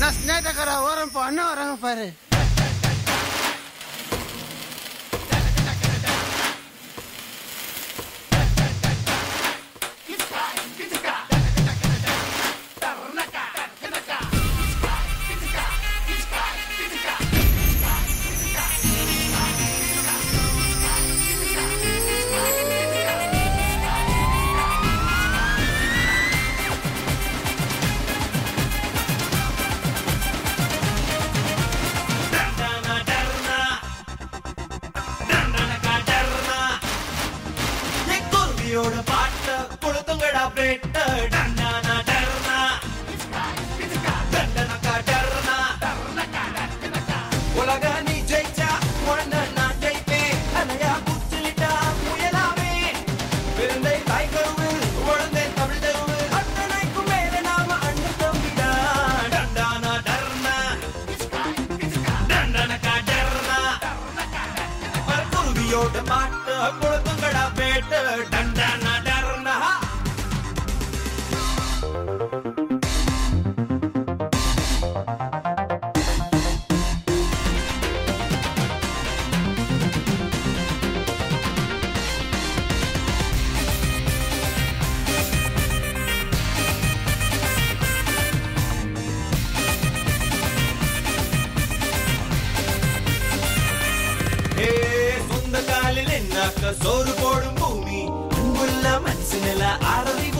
நான் ஸ்நேட்டக்கார ஓரம் போன வரங்க பாரு மாட்டு குழப்பங்களா பேட்டு. டண்டான. പിന്നാക്ക സോറ് ഭൂമി. അൻപുള്ള മനസ്സിനല്ല അറിവ്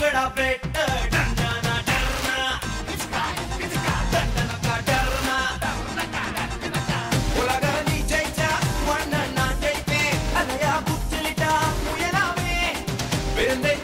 போங்கடா பெட்ட டஞ்சானா டர்னா. தண்டனக்கா டர்னா உலக நீ ஜெயிச்சா உன்ன நான் ஜெயிப்பேன். அதையா புச்சிலிட்டா முயலாமே. பிறந்தே